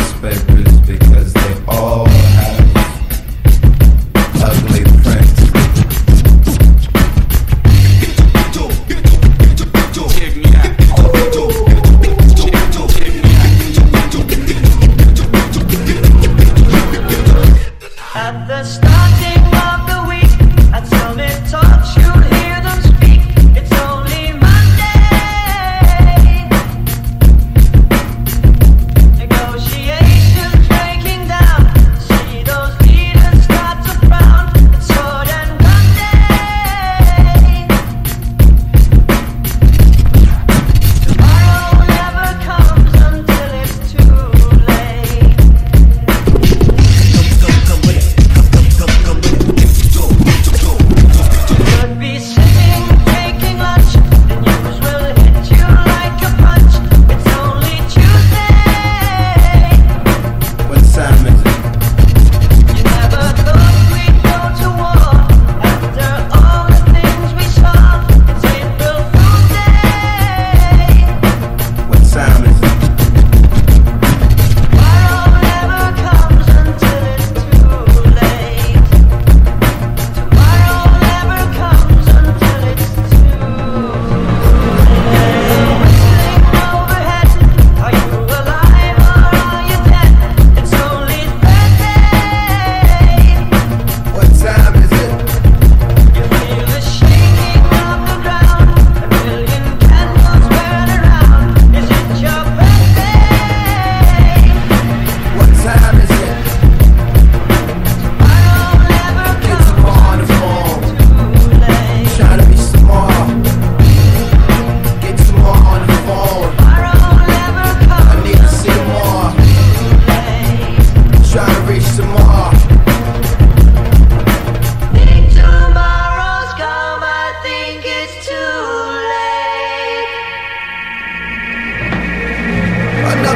respect.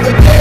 Another day.